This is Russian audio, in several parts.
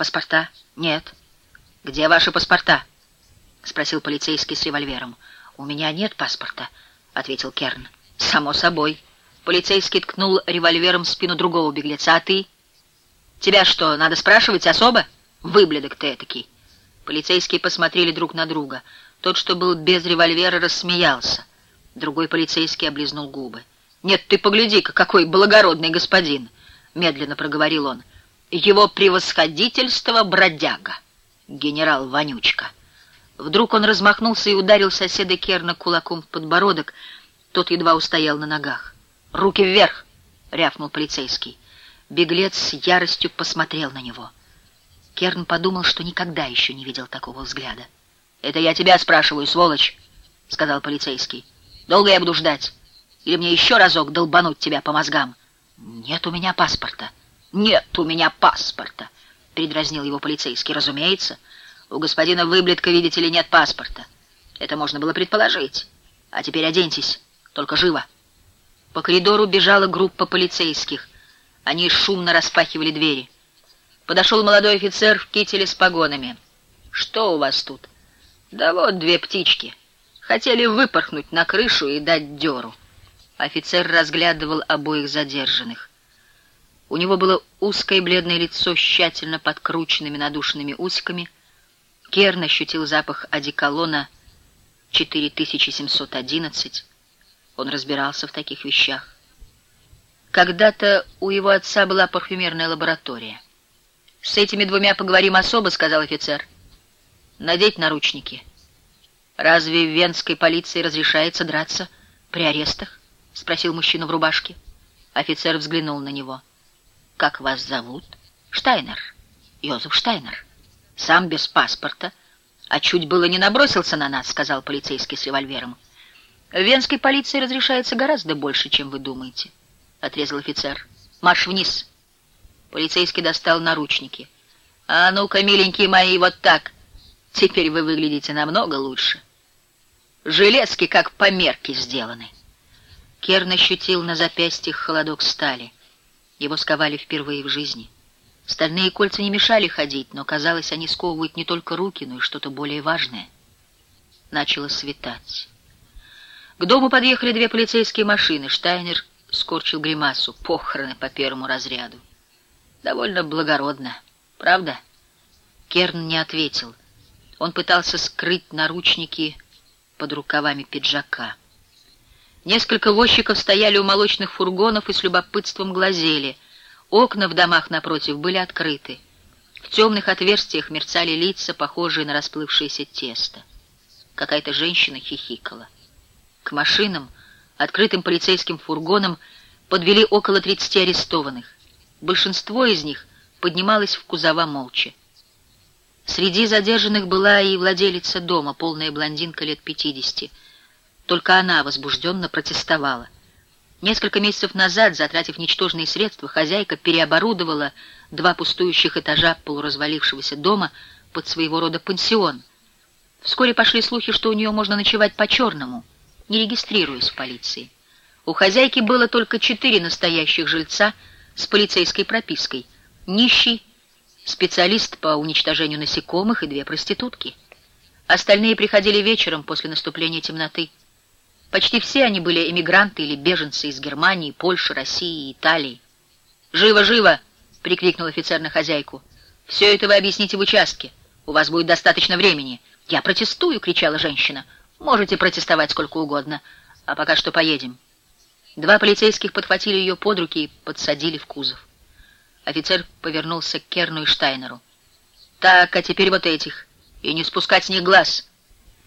Паспорта? Нет. Где ваши паспорта? Спросил полицейский с револьвером. У меня нет паспорта, ответил Керн. Само собой. Полицейский ткнул револьвером в спину другого беглеца. А ты? Тебя что, надо спрашивать особо? Выблядок ты этакий. Полицейские посмотрели друг на друга. Тот, что был без револьвера, рассмеялся. Другой полицейский облизнул губы. «Нет, ты погляди-ка, какой благородный господин!» — медленно проговорил он. «Его превосходительство бродяга, генерал Вонючка». Вдруг он размахнулся и ударил соседа Керна кулаком в подбородок. Тот едва устоял на ногах. «Руки вверх!» — рявкнул полицейский. Беглец с яростью посмотрел на него. Керн подумал, что никогда еще не видел такого взгляда. «Это я тебя спрашиваю, сволочь!» — сказал полицейский. «Долго я буду ждать? Или мне еще разок долбануть тебя по мозгам?» «Нет у меня паспорта». «Нет у меня паспорта!» — передразнил его полицейский. «Разумеется, у господина Выблетка, видите ли, нет паспорта. Это можно было предположить. А теперь оденьтесь, только живо». По коридору бежала группа полицейских. Они шумно распахивали двери. Подошел молодой офицер в кителе с погонами. «Что у вас тут?» «Да вот две птички. Хотели выпорхнуть на крышу и дать дёру». Офицер разглядывал обоих задержанных. У него было узкое бледное лицо с тщательно подкрученными надушенными усиками. Керн ощутил запах одеколона 4711. Он разбирался в таких вещах. Когда-то у его отца была парфюмерная лаборатория. «С этими двумя поговорим особо», — сказал офицер. «Надеть наручники». «Разве в венской полиции разрешается драться при арестах?» — спросил мужчина в рубашке. Офицер взглянул на него. «Как вас зовут?» «Штайнер. Йозеф Штайнер. Сам без паспорта. А чуть было не набросился на нас», — сказал полицейский с револьвером. «В венской полиции разрешается гораздо больше, чем вы думаете». — отрезал офицер. «Марш вниз!» Полицейский достал наручники. «А ну-ка, миленькие мои, вот так! Теперь вы выглядите намного лучше. Железки как по мерке сделаны». Керн ощутил на запястьях холодок стали. Его сковали впервые в жизни. Стальные кольца не мешали ходить, но, казалось, они сковывают не только руки, но и что-то более важное. Начало светать. К дому подъехали две полицейские машины. Штайнер скорчил гримасу. Похороны по первому разряду. Довольно благородно, правда? Керн не ответил. Он пытался скрыть наручники под рукавами пиджака. Несколько возчиков стояли у молочных фургонов и с любопытством глазели. Окна в домах напротив были открыты. В темных отверстиях мерцали лица, похожие на расплывшееся тесто. Какая-то женщина хихикала. К машинам открытым полицейским фургоном подвели около 30 арестованных. Большинство из них поднималось в кузова молча. Среди задержанных была и владелица дома, полная блондинка лет 50. Только она возбужденно протестовала. Несколько месяцев назад, затратив ничтожные средства, хозяйка переоборудовала два пустующих этажа полуразвалившегося дома под своего рода пансион. Вскоре пошли слухи, что у нее можно ночевать по-черному — не регистрируясь в полиции. У хозяйки было только четыре настоящих жильца с полицейской пропиской. Нищий, специалист по уничтожению насекомых и две проститутки. Остальные приходили вечером после наступления темноты. Почти все они были эмигранты или беженцы из Германии, Польши, России и Италии. «Живо, живо!» — прикрикнул офицер на хозяйку. «Все это вы объясните в участке. У вас будет достаточно времени». «Я протестую!» — кричала женщина. Можете протестовать сколько угодно, а пока что поедем. Два полицейских подхватили ее под руки и подсадили в кузов. Офицер повернулся к Керну и Штайнеру. «Так, а теперь вот этих. И не спускать с них глаз».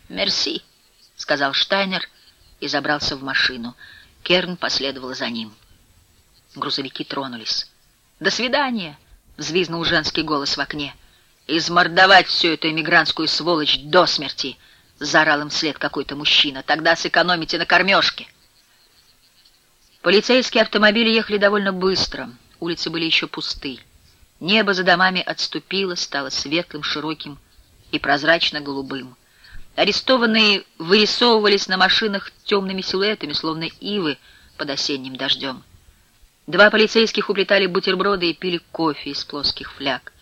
«Мерси», — сказал Штайнер и забрался в машину. Керн последовал за ним. Грузовики тронулись. «До свидания!» — взвизнул женский голос в окне. «Измордовать всю эту эмигрантскую сволочь до смерти!» — заорал им вслед какой-то мужчина. «Тогда сэкономите на кормежке». Полицейские автомобили ехали довольно быстро. Улицы были еще пусты. Небо за домами отступило, стало светлым, широким и прозрачно-голубым. Арестованные вырисовывались на машинах темными силуэтами, словно ивы под осенним дождем. Два полицейских уплетали бутерброды и пили кофе из плоских фляг.